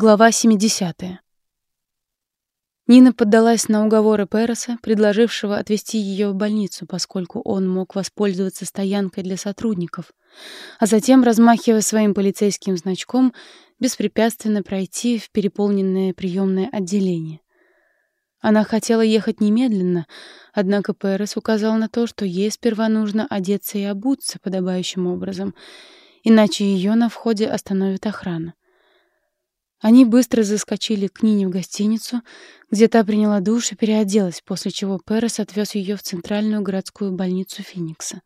Глава 70. Нина поддалась на уговоры Переса, предложившего отвезти ее в больницу, поскольку он мог воспользоваться стоянкой для сотрудников, а затем, размахивая своим полицейским значком, беспрепятственно пройти в переполненное приемное отделение. Она хотела ехать немедленно, однако Перес указал на то, что ей сперва нужно одеться и обуться подобающим образом, иначе ее на входе остановит охрана. Они быстро заскочили к Нине в гостиницу, где та приняла душ и переоделась, после чего Перес отвез ее в центральную городскую больницу Феникса.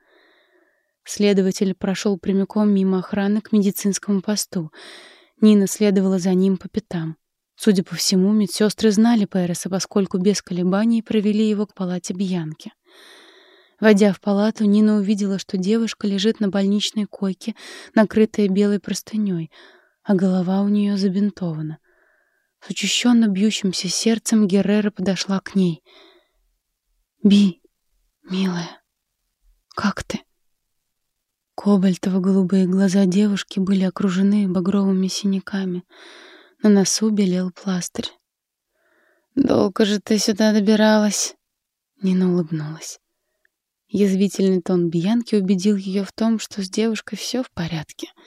Следователь прошел прямиком мимо охраны к медицинскому посту. Нина следовала за ним по пятам. Судя по всему, медсестры знали Переса, поскольку без колебаний провели его к палате Бьянки. Войдя в палату, Нина увидела, что девушка лежит на больничной койке, накрытая белой простыней — а голова у нее забинтована. С учащенно бьющимся сердцем Геррера подошла к ней. «Би, милая, как ты?» Кобальтово-голубые глаза девушки были окружены багровыми синяками. На носу белел пластырь. «Долго же ты сюда добиралась?» Нина улыбнулась. Язвительный тон Бьянки убедил ее в том, что с девушкой все в порядке —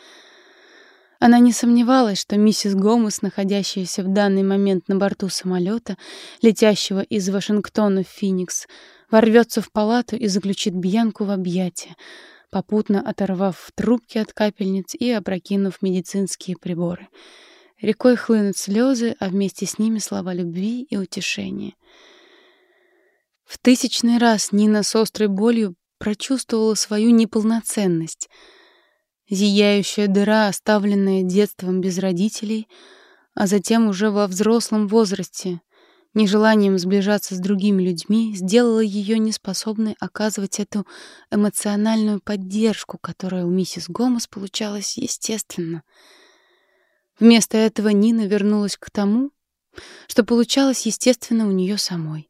она не сомневалась, что миссис Гомес, находящаяся в данный момент на борту самолета, летящего из Вашингтона в Феникс, ворвется в палату и заключит Бьянку в объятия, попутно оторвав трубки от капельниц и опрокинув медицинские приборы. Рекой хлынут слезы, а вместе с ними слова любви и утешения. В тысячный раз Нина с острой болью прочувствовала свою неполноценность — Зияющая дыра, оставленная детством без родителей, а затем уже во взрослом возрасте, нежеланием сближаться с другими людьми, сделала ее неспособной оказывать эту эмоциональную поддержку, которая у миссис Гомес получалась естественно. Вместо этого Нина вернулась к тому, что получалось естественно у нее самой,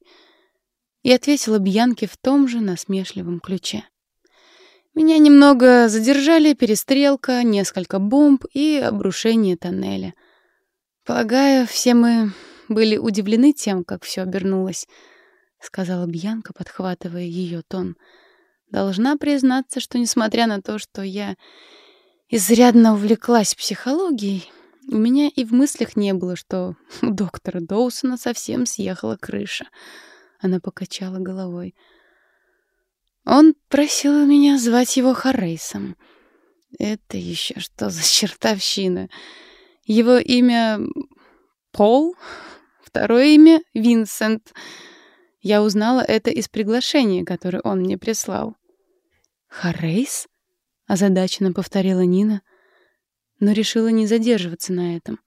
и ответила Бьянке в том же насмешливом ключе. Меня немного задержали перестрелка, несколько бомб и обрушение тоннеля. Полагаю, все мы были удивлены тем, как все обернулось, сказала Бьянка, подхватывая ее тон. Должна признаться, что несмотря на то, что я изрядно увлеклась психологией, у меня и в мыслях не было, что у доктора Доусона совсем съехала крыша. Она покачала головой. Он просил меня звать его Харрейсом. Это еще что за чертовщина? Его имя Пол, второе имя Винсент. Я узнала это из приглашения, которое он мне прислал. Харрейс? озадаченно повторила Нина, но решила не задерживаться на этом.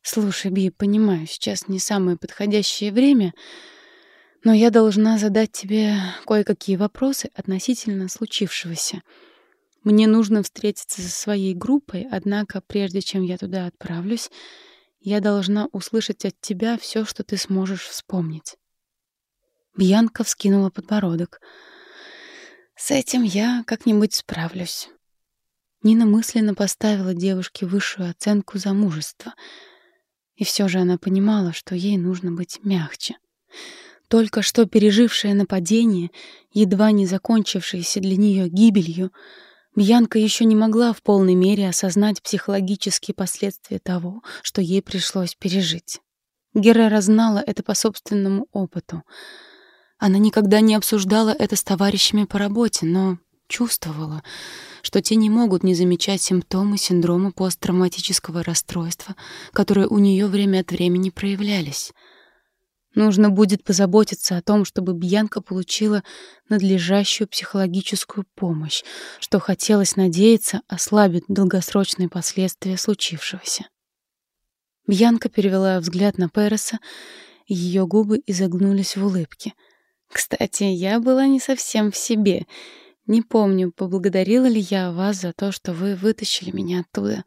Слушай, Би, понимаю, сейчас не самое подходящее время, но я должна задать тебе кое-какие вопросы относительно случившегося. Мне нужно встретиться со своей группой, однако прежде чем я туда отправлюсь, я должна услышать от тебя все, что ты сможешь вспомнить. Бьянка вскинула подбородок. С этим я как-нибудь справлюсь. Нина мысленно поставила девушке высшую оценку за мужество. И все же она понимала, что ей нужно быть мягче. Только что пережившее нападение, едва не закончившееся для нее гибелью, Бьянка еще не могла в полной мере осознать психологические последствия того, что ей пришлось пережить. Геррера знала это по собственному опыту. Она никогда не обсуждала это с товарищами по работе, но чувствовала, что те не могут не замечать симптомы синдрома посттравматического расстройства, которые у нее время от времени проявлялись — Нужно будет позаботиться о том, чтобы Бьянка получила надлежащую психологическую помощь, что хотелось надеяться ослабит долгосрочные последствия случившегося. Бьянка перевела взгляд на Переса, и ее губы изогнулись в улыбке. «Кстати, я была не совсем в себе. Не помню, поблагодарила ли я вас за то, что вы вытащили меня оттуда».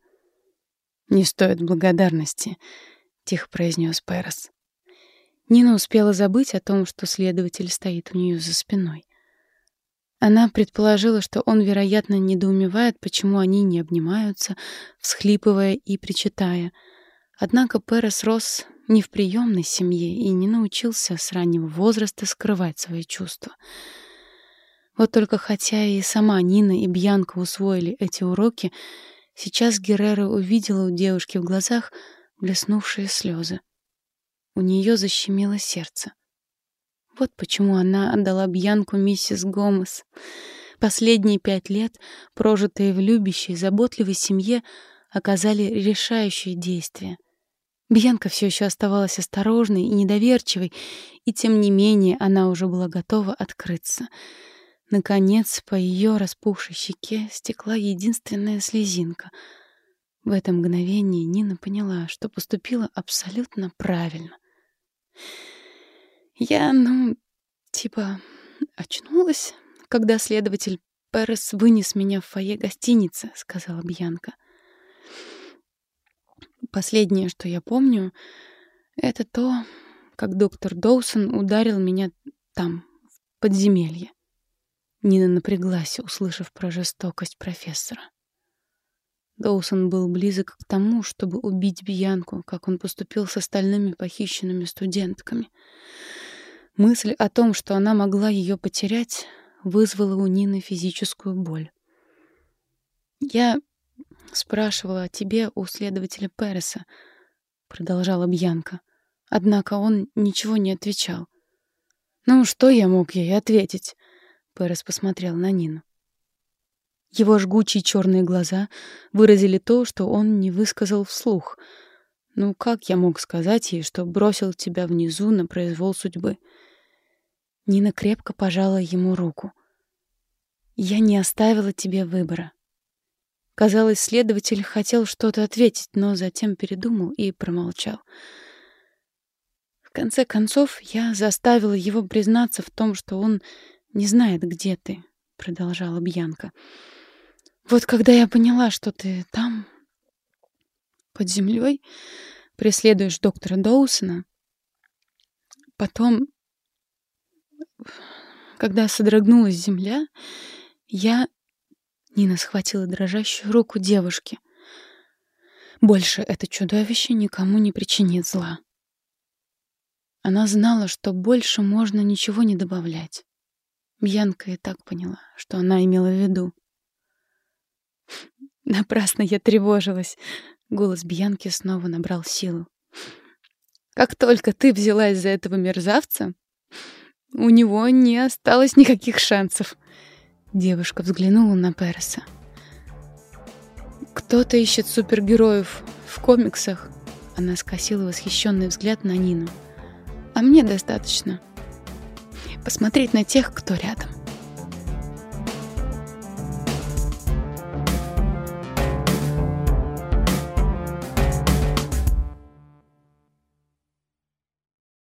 «Не стоит благодарности», — тихо произнес Перес. Нина успела забыть о том, что следователь стоит у нее за спиной. Она предположила, что он, вероятно, недоумевает, почему они не обнимаются, всхлипывая и причитая. Однако Перес рос не в приемной семье и не научился с раннего возраста скрывать свои чувства. Вот только хотя и сама Нина и Бьянка усвоили эти уроки, сейчас Геррера увидела у девушки в глазах блеснувшие слезы. У нее защемило сердце. Вот почему она отдала Бьянку миссис Гомес. Последние пять лет, прожитые в любящей, заботливой семье, оказали решающее действие. Бьянка все еще оставалась осторожной и недоверчивой, и тем не менее она уже была готова открыться. Наконец, по ее распухшей щеке стекла единственная слезинка. В это мгновение Нина поняла, что поступила абсолютно правильно. Я, ну, типа, очнулась, когда следователь Перес вынес меня в фойе гостиницы, сказала Бьянка. Последнее, что я помню, это то, как доктор Доусон ударил меня там, в подземелье. Нина напряглась, услышав про жестокость профессора. Доусон был близок к тому, чтобы убить Бьянку, как он поступил с остальными похищенными студентками. Мысль о том, что она могла ее потерять, вызвала у Нины физическую боль. Я спрашивала о тебе у следователя Переса, продолжала Бьянка. Однако он ничего не отвечал. Ну, что я мог ей ответить? Перес посмотрел на Нину. Его жгучие черные глаза выразили то, что он не высказал вслух. Ну, как я мог сказать ей, что бросил тебя внизу на произвол судьбы? Нина крепко пожала ему руку. Я не оставила тебе выбора. Казалось, следователь хотел что-то ответить, но затем передумал и промолчал. В конце концов, я заставила его признаться в том, что он не знает, где ты, продолжала Бьянка. Вот когда я поняла, что ты там, под землей, преследуешь доктора Доусона, потом, когда содрогнулась земля, я Нина схватила дрожащую руку девушки. Больше это чудовище никому не причинит зла. Она знала, что больше можно ничего не добавлять. Бьянка и так поняла, что она имела в виду. Напрасно я тревожилась. Голос Бьянки снова набрал силу. Как только ты взялась за этого мерзавца, у него не осталось никаких шансов. Девушка взглянула на Переса. Кто-то ищет супергероев в комиксах. Она скосила восхищенный взгляд на Нину. А мне достаточно посмотреть на тех, кто рядом.